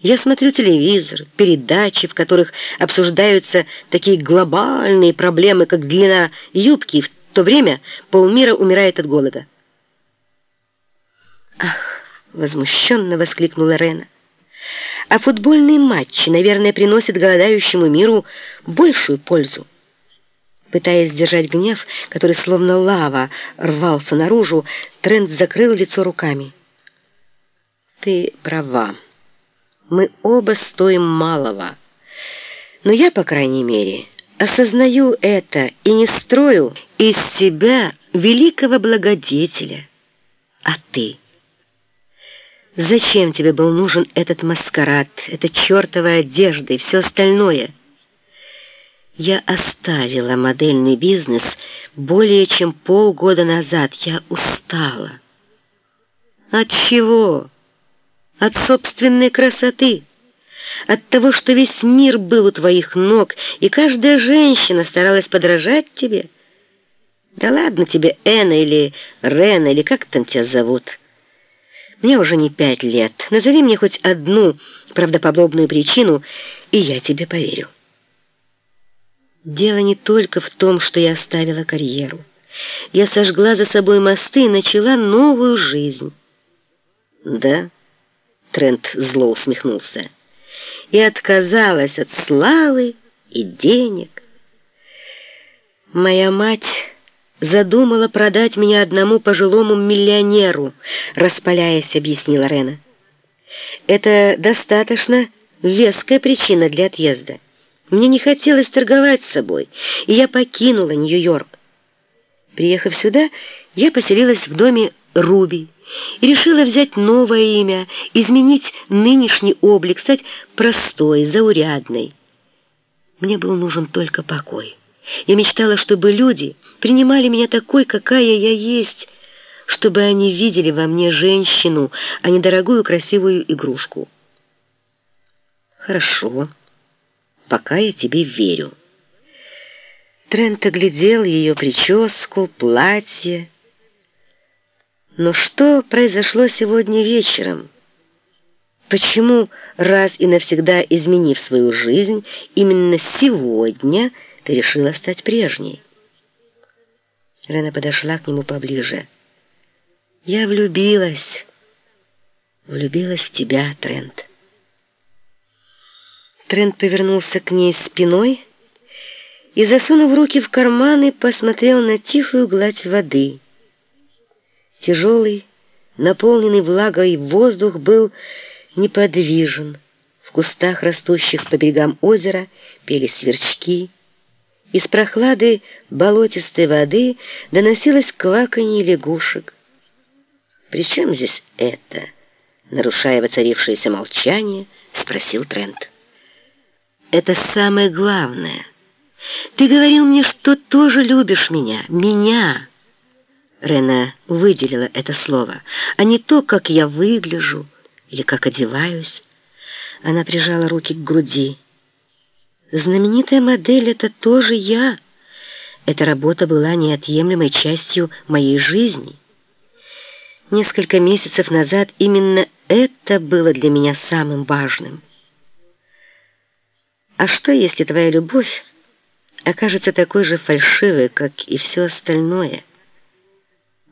Я смотрю телевизор, передачи, в которых обсуждаются такие глобальные проблемы, как длина юбки, и в то время полмира умирает от голода. «Ах!» — возмущенно воскликнула Рена. «А футбольные матчи, наверное, приносят голодающему миру большую пользу». Пытаясь сдержать гнев, который словно лава рвался наружу, Трент закрыл лицо руками. «Ты права. Мы оба стоим малого. Но я, по крайней мере, осознаю это и не строю из себя великого благодетеля. А ты?» Зачем тебе был нужен этот маскарад, эта чертова одежда и все остальное? Я оставила модельный бизнес более чем полгода назад. Я устала. От чего? От собственной красоты. От того, что весь мир был у твоих ног, и каждая женщина старалась подражать тебе. Да ладно тебе, Эна или Рена, или как там тебя зовут. Мне уже не пять лет. Назови мне хоть одну правдоподобную причину, и я тебе поверю. Дело не только в том, что я оставила карьеру. Я сожгла за собой мосты и начала новую жизнь. Да, Трент зло усмехнулся. И отказалась от славы и денег. Моя мать задумала продать меня одному пожилому миллионеру, распаляясь, объяснила Рена. Это достаточно веская причина для отъезда. Мне не хотелось торговать с собой, и я покинула Нью-Йорк. Приехав сюда, я поселилась в доме Руби и решила взять новое имя, изменить нынешний облик, стать простой, заурядной. Мне был нужен только покой. Я мечтала, чтобы люди принимали меня такой, какая я есть, чтобы они видели во мне женщину, а не дорогую красивую игрушку. Хорошо, пока я тебе верю. Трент оглядел ее прическу, платье. Но что произошло сегодня вечером? Почему, раз и навсегда изменив свою жизнь, именно сегодня – ты решила стать прежней. Рена подошла к нему поближе. Я влюбилась. Влюбилась в тебя, Трент. Трент повернулся к ней спиной и, засунув руки в карманы, посмотрел на тихую гладь воды. Тяжелый, наполненный влагой воздух был неподвижен. В кустах, растущих по берегам озера, пели сверчки, из прохлады болотистой воды доносилось кваканье лягушек. «При чем здесь это?» Нарушая воцарившееся молчание, спросил Трент. «Это самое главное. Ты говорил мне, что тоже любишь меня. Меня!» Рена выделила это слово, а не то, как я выгляжу или как одеваюсь. Она прижала руки к груди. Знаменитая модель — это тоже я. Эта работа была неотъемлемой частью моей жизни. Несколько месяцев назад именно это было для меня самым важным. А что, если твоя любовь окажется такой же фальшивой, как и все остальное?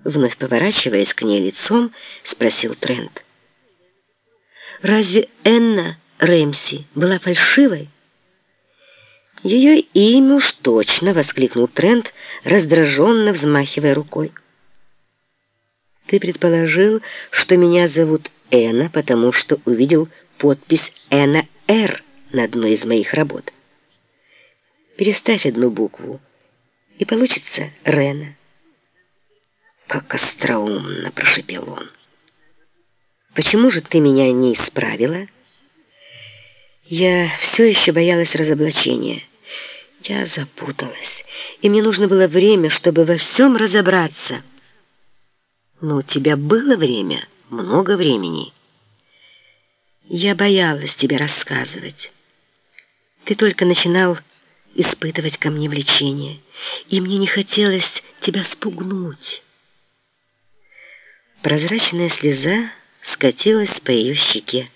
Вновь поворачиваясь к ней лицом, спросил Трент. Разве Энна Рэмси была фальшивой? «Ее имя уж точно!» — воскликнул Трент, раздраженно взмахивая рукой. «Ты предположил, что меня зовут Эна, потому что увидел подпись Эна Р на одной из моих работ. Переставь одну букву, и получится Рена». «Как остроумно!» — прошепел он. «Почему же ты меня не исправила?» Я все еще боялась разоблачения. Я запуталась, и мне нужно было время, чтобы во всем разобраться. Но у тебя было время, много времени. Я боялась тебе рассказывать. Ты только начинал испытывать ко мне влечение, и мне не хотелось тебя спугнуть. Прозрачная слеза скатилась по ее щеке.